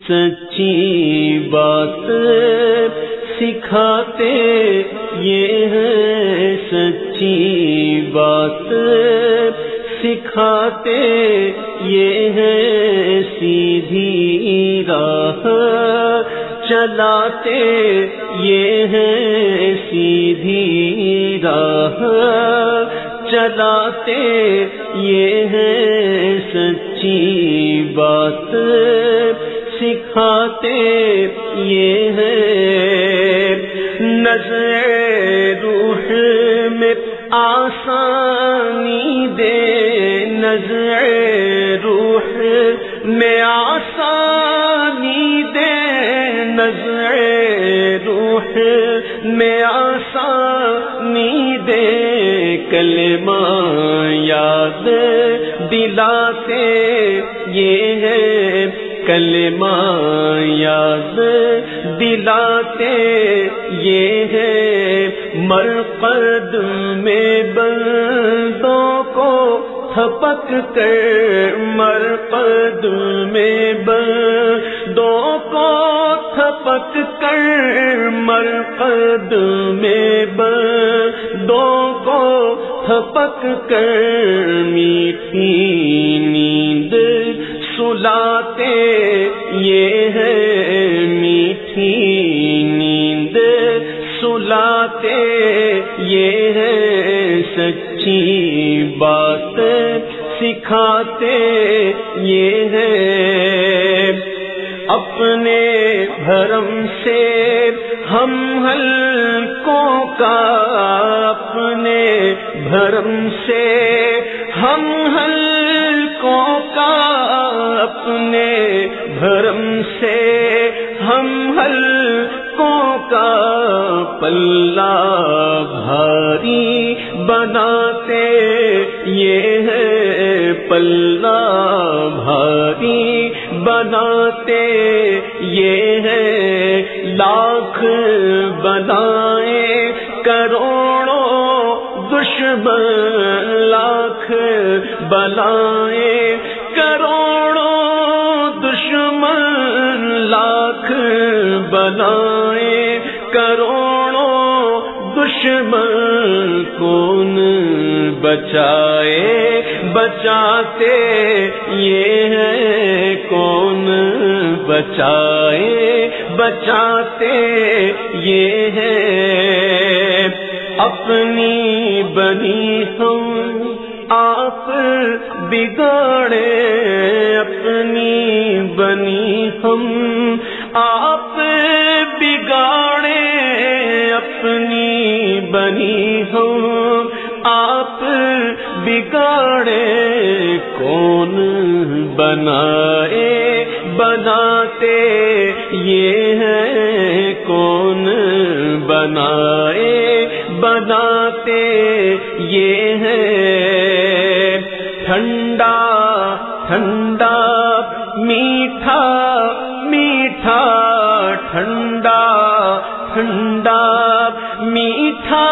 سچی بات سکھاتے یہ ہے سچی بات سکھاتے یہ ہے سیدھی راہ چلاتے یہ ہے سیدھی راہ چلاتے یہ ہے سچی بات سکھاتے یہ ہے۔ نظر روح میں آسانی دے۔ نظر روح میں آسانی دے۔ نظر دلاتے یہ ہے کلمہ یاد۔ دلاتے یہ ہے مرقد میں بندوں کو تھپک کر۔ مرقد میں بندوں کو تھپک کر۔ مرقد میں بندوں کو تھپک کر۔ یہ ہے میٹھی نیند سلاتے، یہ ہے سچی بات سکھاتے، یہ ہے اپنے بھرم سے ہم ہلکوں کا، اپنے بھرم سے ہم ہلکوں بھرم سے ہم ہلکوں کا پلہ بھاری بناتے، یہ ہے پلہ بھاری بناتے، یہ ہے لاکھ بنائے کروڑوں دشمن، لاکھ بنائے لاکھ بنائے کروڑوں دشمن کون بچائے، بچاتے یہ ہے کون بچائے، بچاتے یہ ہے اپنی بنی ہم آپ بگاڑے، اپنی بنی ہم آپ بگاڑے اپنی بنی ہم آپ بگاڑے کون بنائے، بناتے یہ ہے کون بنائے، بناتے یہ ہے ٹھنڈا ٹھنڈا، میٹھا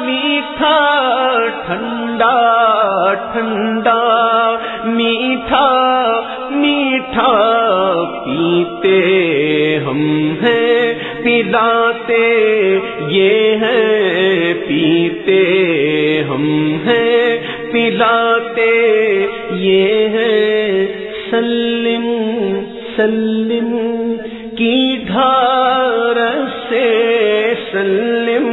میٹھا، ٹھنڈا ٹھنڈا، میٹھا میٹھا پیتے ہم ہیں، پلاتے یہ ہے پیتے ہم ہیں، پلاتے یہ ہے سلم سلم کی دھار سے سلم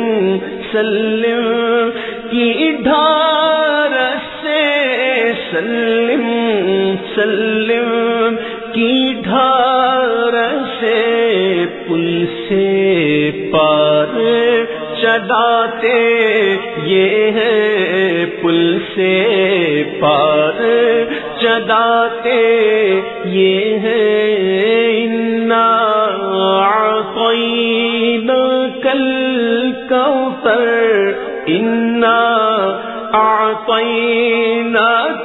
سلم کی دھار سے سلم سلم کی دھار سے پل سے پار چلاتے یہ ہے پل سے پار چلاتے یہ ہے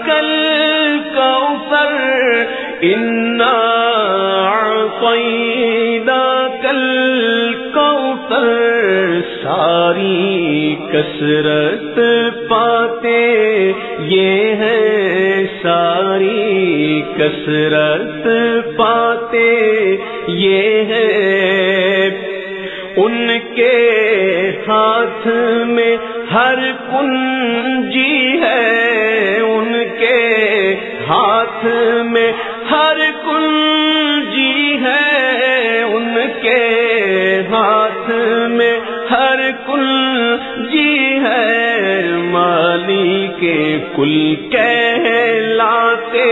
کل کوثر انا آئینہ کل کوثر ساری کسرت پاتے، یہ ہے ساری کسرت پاتے، یہ ہے ان کے ہاتھ میں ہر کنجی ہے ان کے ہاتھ میں ہر کنجی ہے، ان کے ہاتھ میں ہر کل جی ہے۔ مالی کے کل کہلاتے،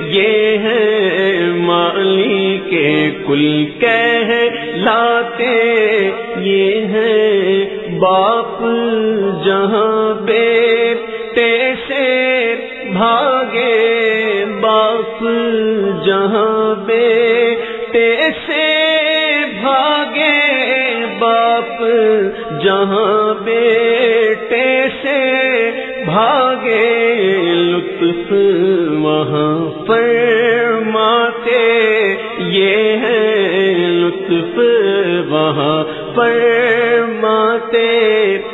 یہ ہے۔ مالی کے کل کہلاتے، یہ ہے۔ باپ جہاں جہاں بیٹے سے بھاگے لطف وہاں فرماتے، یہ ہے لطف وہاں فرماتے،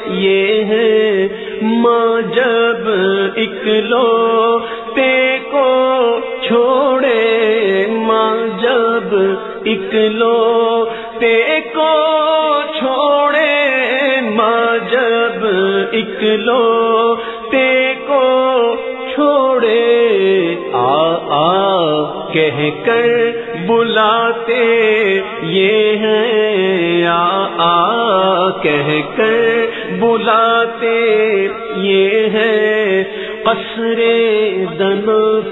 یہ ہے ماں جب اکلو پے کو چھوڑے، ماں جب اکلو پے کو چھوڑے اکلو کو چھوڑے، آ آ، کہہ کر بلاتے یہ ہے آ آ، کہہ کر بلاتے یہ ہے قصر دن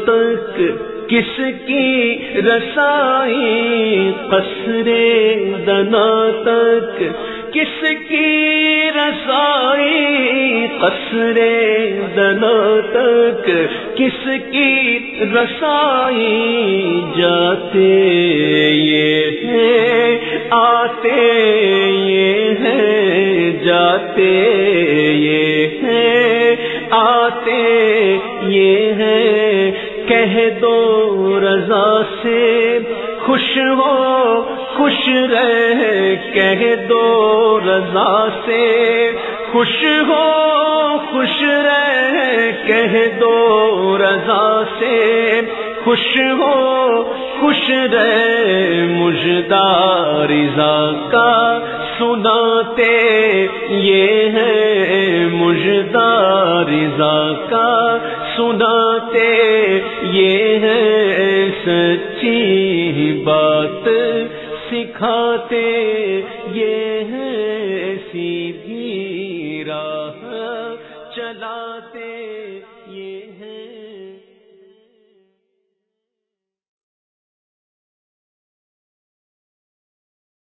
تک کس کی رسائی؟ قصر دنا تک کس کی رسائی قصر دنا تک؟ کس کی رسائی جاتے یہ ہے خوش رہ کہہ دو رضا سے۔ خوش ہو، خوش رہ کہہ دو رضا سے۔ خوش ہو، خوش رہ مجدار رضا کا۔ سناتے، یہ ہے مجدار رضا کا۔ سناتے، یہ ہے سچی بات۔ سکھاتے یہ ہے سیدھی راہ چلاتے۔